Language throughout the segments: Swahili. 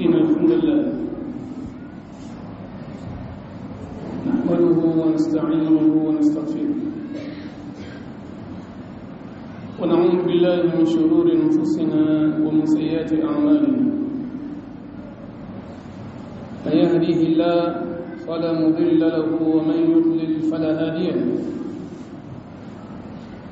إن الحمد لله. نحمده ونستعينه ونستغفره. ونعوذ بالله من شرور أنفسنا ومن سيئات أعمالنا. من يهديه الله فلا مضل له ومن يضلل فلا هادي له.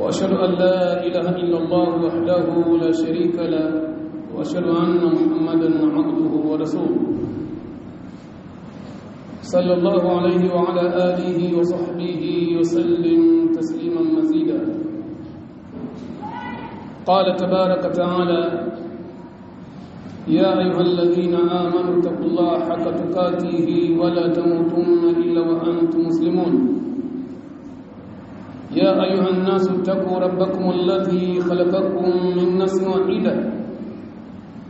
وأشهد أن لا إله إلا الله وحده لا شريك له. وأشهد أن محمدا عبده ورسوله. صلى الله عليه وعلى آله وصحبه وسلم تسليما مزيدا. قال تبارك وتعالى يا أيها الذين آمنوا اتقوا الله حق تقاته ولا تموتن إلا وأنتم مسلمون. يا أيها الناس اتقوا ربكم الذي خلقكم من نفس واحدة.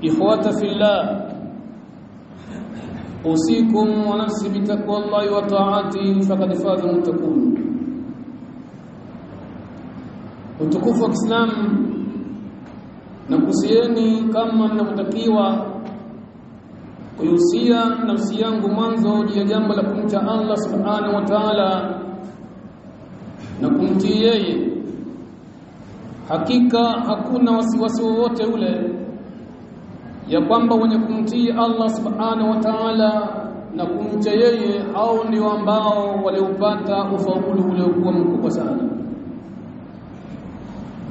ikhwata fillah. Usikum wa nafsi bitakwa Allah wa ta'ati faqad faza muttaqun. Utukufu wa Kiislamu na kusieni kama mnavyotakiwa. Kuyusia nafsi yangu mwanzo ya jambo la kumcha Allah subhanahu wa ta'ala na kumtii yeye. Hakika hakuna wasiwasi wowote ule ya kwamba wenye kumtii Allah subhanahu wa ta'ala na kumcha yeye au ndio ambao waliopata ufaulu uliokuwa mkubwa sana.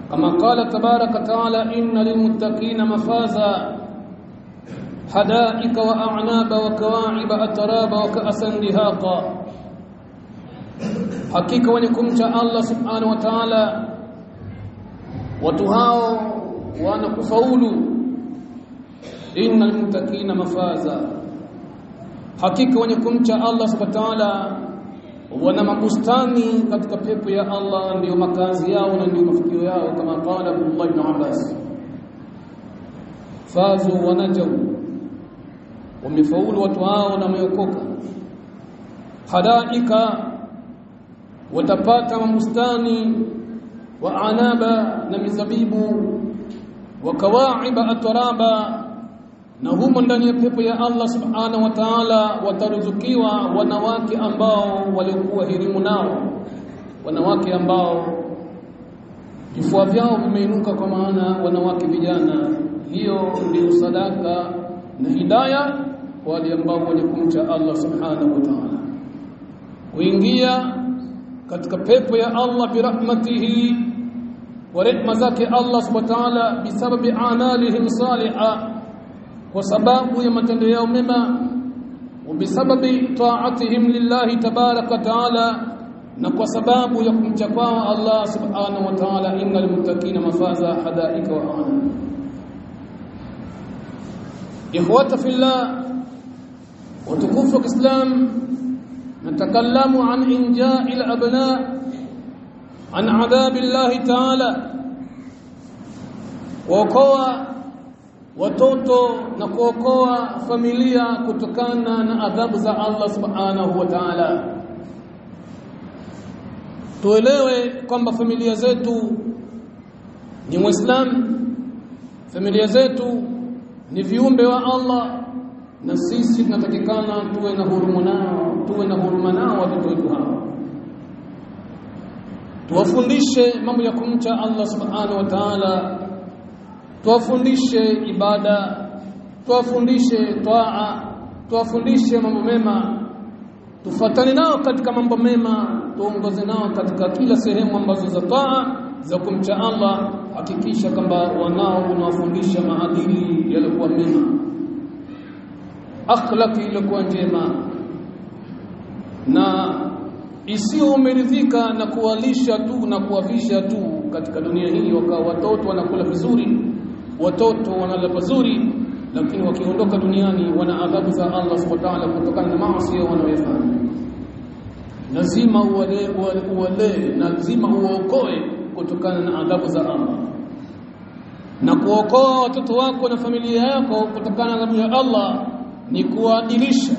Kama qala tabaraka taala inna lilmuttaqina mafaza hadaika wa a'naba wa kawa'iba atraba wa ka'san dihaqa. Hakika wenye kumcha Allah subhanahu wa ta'ala watu hao wanakufaulu innal muttaqina mafaza. Hakika wenye kumcha Allah subhanahu wa ta'ala wana mabustani katika pepo ya Allah ndiyo makazi yao na ndiyo mafikio yao kama qala Abdullah ibn Abbas. Fazu wanajau wamefaulu watu hao na wameokoka. Hadaika watapata mabustani wa anaba na mizabibu wa kawaiba atraba na humo ndani ya pepo ya Allah subhanahu wa ta'ala wataruzukiwa wanawake ambao waliokuwa hirimu nao. Wanawake ambao vifua vyao vimeinuka kwa maana wanawake vijana. Hiyo ndio sadaka na hidaya kwa wale ambao wenye kumcha Allah subhanahu wa ta'ala. Kuingia katika pepo ya Allah birahmatihi wa rehma zake Allah subhanahu wa ta'ala bisababi amalihim salihah kwa sababu ya matendo yao mema wabisababi taatihim lillahi tabaraka taala na kwa sababu ya kumcha kwao Allah subhanahu wa ta'ala innal muttaqina mafaza hadaika wa ana. Ikhwata fillah watukufu wa Islam natakallamu an inja'i al-abna an adhabi Allah ta'ala waokoa watoto na kuokoa familia kutokana na adhabu za Allah subhanahu wa ta'ala. Tuelewe kwamba familia zetu ni muislamu familia zetu ni viumbe wa Allah na sisi tunatakikana tuwe na huruma nao tuwe na huruma nao watoto wetu hao tuwafundishe mambo ya kumcha Allah subhanahu wa ta'ala tuwafundishe ibada tuwafundishe twaa tuwafundishe mambo mema. Tufatane nao katika mambo mema tuongoze nao katika kila sehemu ambazo za taa za kumcha Allah. Hakikisha kwamba wanao unawafundisha maadili yaliokuwa mema. Akhlaqi iliyokuwa njema. Na isiyo umeridhika na kuwalisha tu na kuwavisha tu katika dunia hii wakawa watoto wanakula vizuri watoto wanala pazuri lakini wakiondoka duniani wana adhabu za Allah subhanahu wa ta'ala kutokana na maasi wanayofanya lazima uwale uwale lazima uokoe kutokana na adhabu za Allah. Na kuokoa watoto wako na familia yako kutokana na adhabu ya Allah ni kuwaadilisha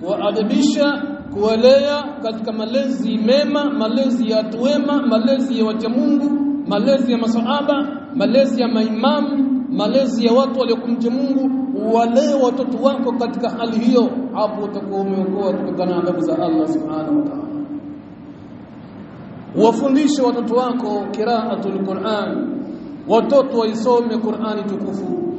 kuwaadabisha kuwalea katika malezi mema malezi ya watu wema malezi ya wacha Mungu malezi ya masahaba malezi ya maimamu malezi ya watu waliokumcha Mungu walee watoto wako katika hali hiyo hapo utakuwa umeokoa kutokana na adhabu za Allah subhanahu wa ta'ala. Wafundishe watoto wako qiraatul Qur'an. Watoto waisome Qur'ani tukufu.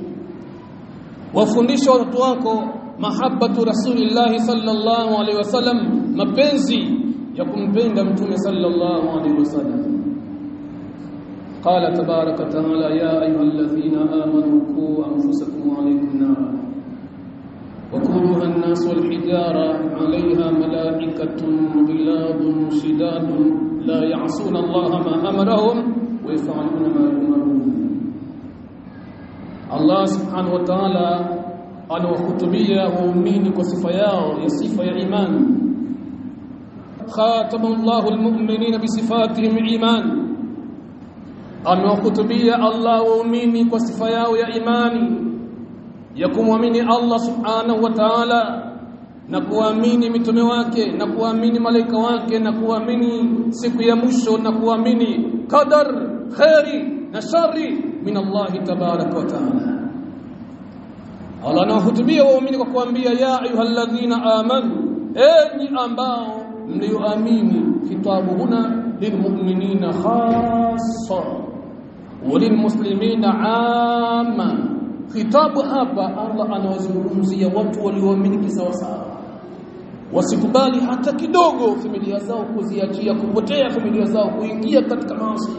Wafundishe watoto wako mahabbatu rasulillah sallallahu alaihi wasallam mapenzi ya kumpenda mtume sallallahu alaihi wasallam قال تبارك وتعالى يا أيها الذين آمنوا قوا أنفسكم وعليكم نارا وقودها الناس والحجارة عليها ملائكة غلاظ شداد لا يعصون الله ما أمرهم ويفعلون ما يؤمرون. الله سبحانه وتعالى anawahutubia waumini kwa sifa yao ya imani khatama Allahu almu'minina bisifatihim iman amewahutubia Allah waumini kwa sifa yao ya imani ya kumwamini Allah subhanahu wa ta'ala na kuamini mitume wake na kuamini malaika wake na kuamini siku ya mwisho na kuamini qadar khairi na shari min Allah tabaraka wa ta'ala Allah anawahutubia waumini kwa kuambia ya ayyuhalladhina amanu enyi ambao mlioamini kitabu huna lilmu'minina خاصا وللمسلمين عاما kitabu hapa Allah anawazungumzia watu walioamini kisawasawa wasikubali hata kidogo familia zao kuziachia kupotea familia zao kuingia katika maasi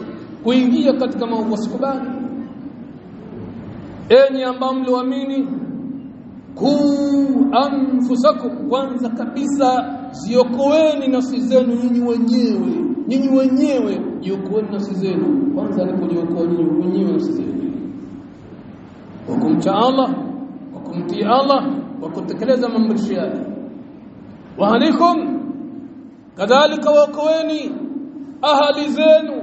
kuingia katika maovu. Wasikubali. Enyi ambao mliamini ku anfusakum. Kwanza kabisa ziokoeni nafsi zenu nyinyi wenyewe nyinyi wenyewe jiokoeni nafsi zenu kwanza alipojiokoa nyinyi wenyewe nafsi zenu kwa kumcha Allah kwa kumtii Allah kwa kutekeleza maamrisho yake wa alaikum kadhalika waokoeni ahali zenu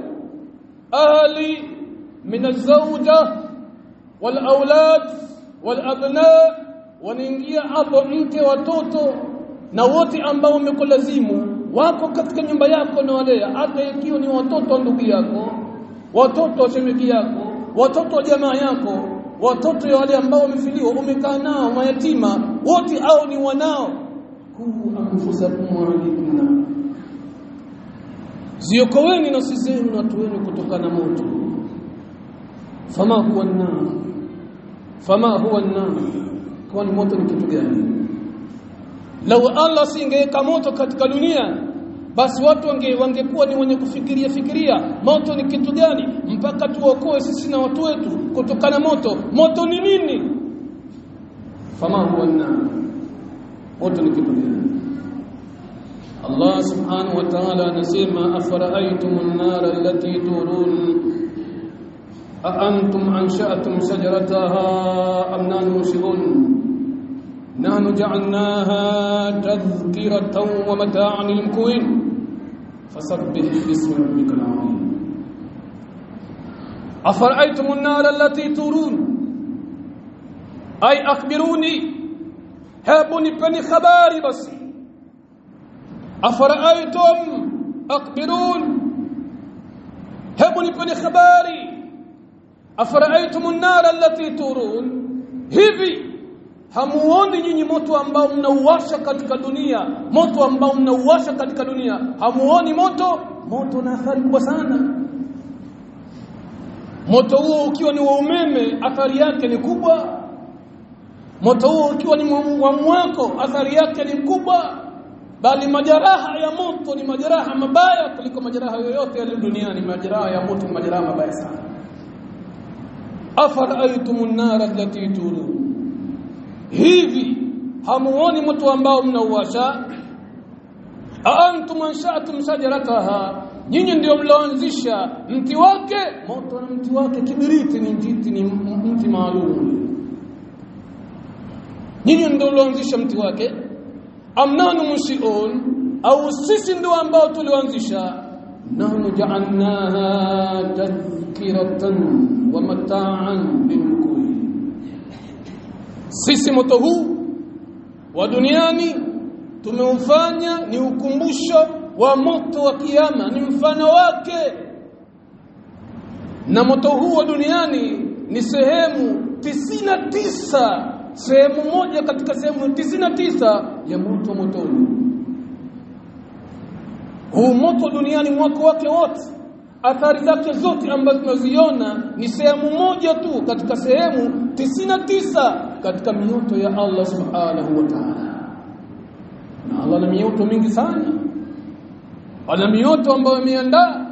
ahali min azawja wal aulad wal abna wanaingia hapo mke watoto na wote ambao wamekulazimu wako katika nyumba yako na walea hata ikiwa ni watoto wa ndugu yako watoto wa shemeki yako watoto wa jamaa yako watoto ya wale ambao wamefiliwa umekaa nao mayatima wote au ni wanao. Kuu anfusakum alaykum ziokoweni nafsi zenu na watu wenu kutokana na moto. Fama huwa an-nar fama huwa an-nar kwani moto ni kitu gani lau Allah singeweka moto katika dunia basi watu wange wangekuwa ni wenye kufikiria fikiria moto ni kitu gani? Mpaka tuokoe sisi na watu wetu kutokana moto. Moto ni nini? Fama huwa nar moto ni kitu gani? Allah subhanahu wa ta'ala anasema afara'aytumun nar allati turun a antum ansha'tum shajarataha am nahnu نحن جعلناها تذكرة ومتاعا للمكوين. فسبح باسم ربك العظيم. أفرأيتم النار التي تورون؟ أي أخبروني؟ هابوني بني خباري بس. أفرأيتم؟ أخبرون. هابوني بني خباري. أفرأيتم النار التي تورون؟ hivi hamuoni nyinyi moto ambao mnauwasha katika dunia? Moto ambao mnauwasha katika dunia. Hamuoni moto? Moto na athari kubwa sana. Moto huo ukiwa ni wa umeme athari yake ni kubwa. Moto huo ukiwa ni wa mwako athari yake ni kubwa. Bali majeraha ya moto ni majeraha mabaya kuliko majeraha yoyote yaliyo duniani. Majeraha ya moto ni majeraha mabaya sana. Afara'aytumun nara allati turun hivi hamuoni mtu ambao mnauwasha? Antum ansha'tum shajarataha nyinyi ndio mlioanzisha mti wake? Moto na mti wake kibiriti ni mti ni mti maalum. Nyinyi ndio mlaanzisha mti wake? Amnanu mushiun au sisi ndio ambao tulianzisha nahnu ja'alnaha tadhkiratan wa mata'an lilmuqwin sisi moto huu wa duniani tumeufanya ni ukumbusho wa moto wa kiyama ni mfano wake. Na moto huu wa duniani ni sehemu tisina tisa sehemu moja katika sehemu tisina tisa ya moto huu. Huu moto duniani mwako wake wote athari zake zote ambazo tunaziona ni sehemu moja tu katika sehemu tisina tisa katika mioto ya Allah subhanahu wa ta'ala. Na Allah na mioto mingi sana. Ana mioto ambayo imeandaa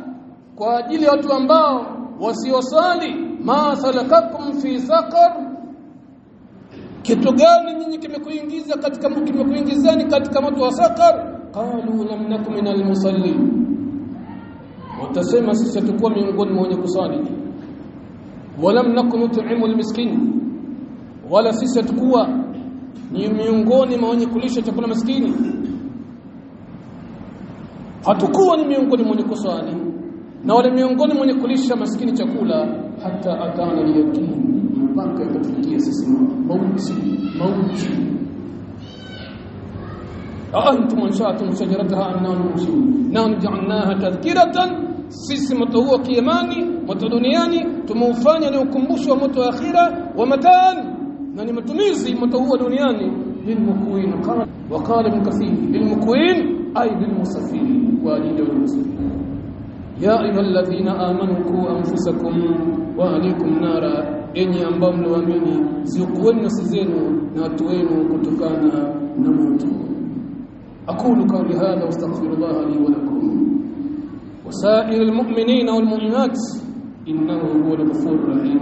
kwa ajili ya watu ambao wasiosali ma salakakum fi saqar. Kitu gani nyinyi kimekuingiza katika kimekuingizani katika moto wa saqar? Qalu lam nakum minal musallin watasema sisi tutakuwa miongoni mwa wenye kusali. Walam nakum tu'imul almiskin wala sisi hatukuwa ni miongoni mwa wenye kulisha chakula maskini hatukuwa ni miongoni mwa wenye kusali na wale miongoni mwa wenye kulisha maskini chakula hata atana liyaqin mpaka ikatufikia sisi mauti mauti أأنتم أنشأتم شجرتها أم نحن المنشئون نحن جعلناها تذكرة sisi moto huo kiamani moto duniani tumeufanya ni ukumbusho wa moto wa akhira wa mataan يعني متميزي متهو دنياني للمكوين قال وقال ابن كثير للمكوين أي للمصفين والد المصفين يا أيها الذين آمنوا قوا أنفسكم وأهليكم نارا. إني امبم نؤمني زكون نفسي ناتوين كتكانا نموت. أقول قولي هذا واستغفر الله لي ولكم. وسائر المؤمنين والمؤمنات إنه هو الغفور الرحيم.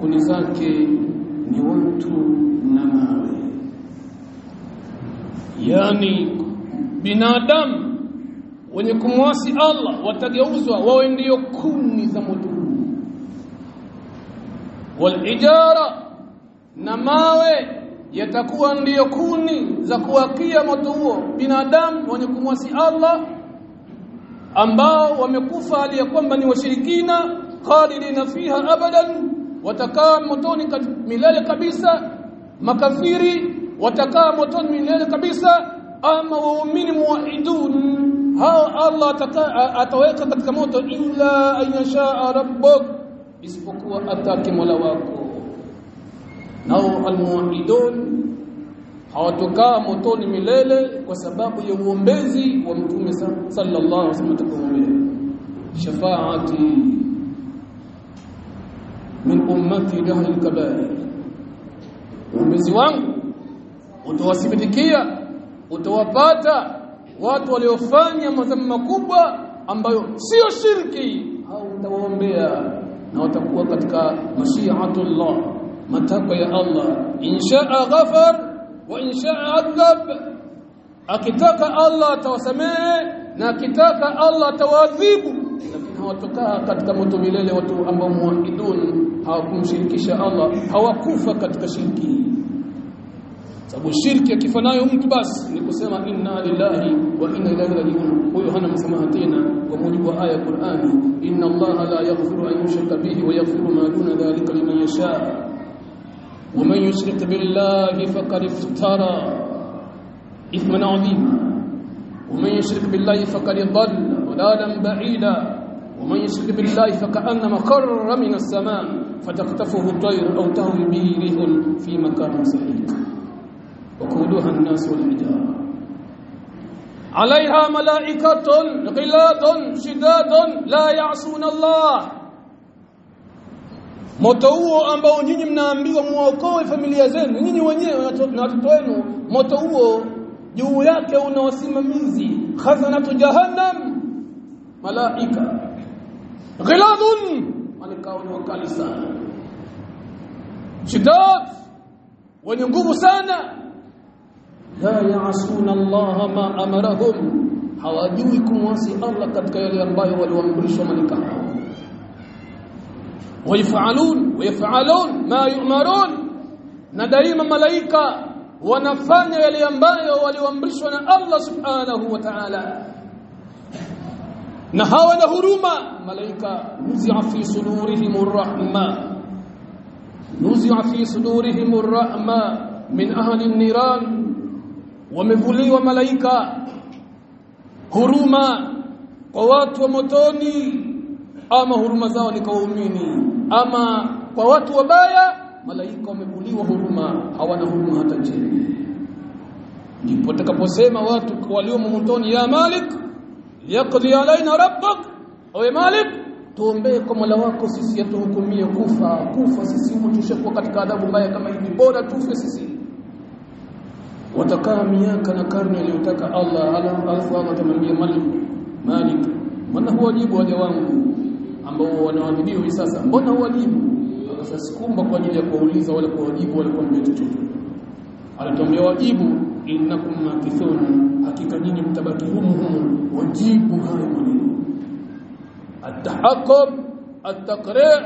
kuni zake ni watu na mawe. Yani binadamu wenye kumwasi Allah watageuzwa wawe ndio kuni za moto walijara na mawe yatakuwa ndiyo kuni za kuwakia moto huo binadamu wenye kumwasi Allah ambao wamekufa hali ya kwamba ni washirikina khalidina fiha abadan watakaa motoni milele kabisa makafiri watakaa motoni milele kabisa ama waumini muwahidun hao Allah ataweka katika moto illa ayasha rabbuk isipokuwa atake mola wako nao almuwahidun hawatokaa motoni milele kwa sababu ya uombezi wa mtume sallallahu alaihi wasallam shafaati min ummati dahil kabair. Uombezi wangu utawasibitikia utawapata watu waliofanya madhambi makubwa ambayo sio shirki. Au utawaombea na watakuwa katika mashiatullah matakwa ya Allah. Inshaa ghafar wa inshaa adhab. Akitaka Allah atawasamehe na akitaka Allah atawaadhibu hawatokaa katika moto milele watu ambao muwahidun hawakumshirikisha Allah hawakufa katika shirki sababu shirki akifa nayo mtu basi ni kusema inna lillahi wa inna ilaihi rajiun huyo hana msamaha tena kwa mujibu wa aya ya Qur'ani inna Allah la yaghfiru an yushraka bihi wa yaghfiru ma duna dhalika liman yasha ومن يشرك بالله فقد افترى إثما عظيما ومن يشرك بالله فقد ضل ضلالا بعيدا ومن يشرك بالله فكأنما خر من السماء فتخطفه الطير أو تهوي به ريح في مكان سحيق وقودها الناس والحجارة عليها ملائكة غلاظ شداد لا يعصون الله moto huo ambao nyinyi mnaambiwa muokoe familia zenu nyinyi wenyewe na watoto wenu moto huo juu yake una wasimamizi khazanatu jahannam malaika ghiladun malaika ni wakali sana shidad wenye nguvu sana la yaasuna Allah ma amarahum hawajui kumwasi Allah katika yale ambayo waliamrishwa malaika wayafalun wayafalun ma yu'marun na daima malaika wanafanya yale ambayo waliamrishwa na Allah subhanahu wa ta'ala na hawa na huruma malaika nuzi'a fi sudurihim rahma nuzi'a fi sudurihim rahma min ahli an-niran. Wamevuliwa malaika. Huruma kwa watu wa motoni ama huruma zao ni kwa waumini. Ama kwa watu wabaya malaika wamevuliwa huruma hawana huruma hata chini ndipo takaposema watu walio motoni ya malik yaqdi alaina rabbuk awe malik tuombee kwa Mola wako sisi atuhukumie kufa. Kufa sisi tushakuwa katika adhabu mbaya kama hivi. Bora tufe sisi. Watakaa miaka na karne aliyotaka Allah alafu Allah atamwambia Malik Malik mbona huwajibu waja wangu ambao wanaadhibiwa hivi sasa? Mbona huwajibu? Sasa sikumba kwa ajili ya kuwauliza wala kuwajibu wala kuambia chochote. Anatuambia wajibu innakum makithun hakika nyinyi mtabaki humu humu wajibu hayo maneno atahakum ataqri'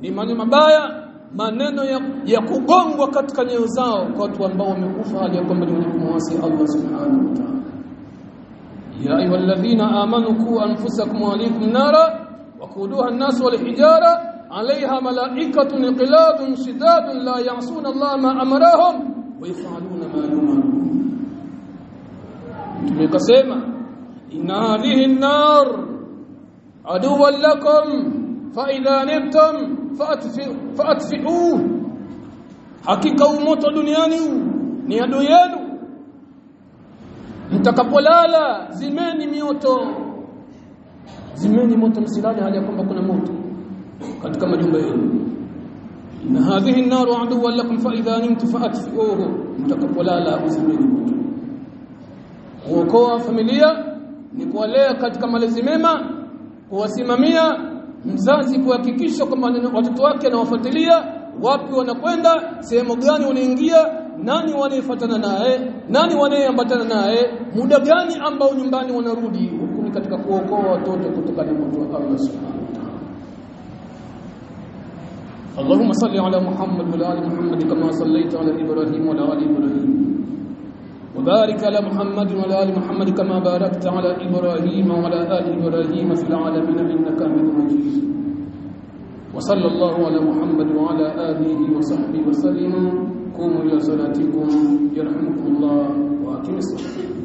ni maneno mabaya maneno ya, ya kugongwa katika nyoyo zao kwa watu ambao wamekufa hali ya kwamba ni wenye kumwasi Allah subhanahu wa ta'ala ayyuhalladhina amanu qu anfusakum wa alaykum nara waquduha an-nas wal hijara عليها ملائكة قلاد شداد لا يعصون الله ما أمرهم ويفعلون ما يؤمرون tumekasema inna hadhihi an-nar aduwwan lakum fa idha nibtum faatfi'uhu hakika umoto duniani ni adui yenu. Mtakapolala zimeni mioto. Zimeni moto msilale hali kwamba kuna moto katika majumba yenu. Inna hadhihi an-naru aduwwan lakum fa idha nimtu faatfi'uhu mtakapolala uzimeni moto kuokoa familia ni kuwalea katika malezi mema kuwasimamia mzazi kuhakikisha kwamba watoto wake anawafuatilia wapi wanakwenda sehemu gani wanaingia nani wanayefuatana naye nani wanayeambatana naye muda gani ambao nyumbani wanarudi huku ni katika kuokoa watoto kutoka na moto wa Allah subhanahu wa ta'ala اللهم صل على محمد وعلى ال محمد كما صليت على ابراهيم وعلى ال ابراهيم وبارك على محمد وعلى آل محمد كما باركت على إبراهيم وعلى آل إبراهيم في العالمين إنك حميد مجيد. وصلى الله على محمد وعلى آله وصحبه وسلم. قوموا إلى صلاتكم يرحمكم الله وأقيموا الصلاة.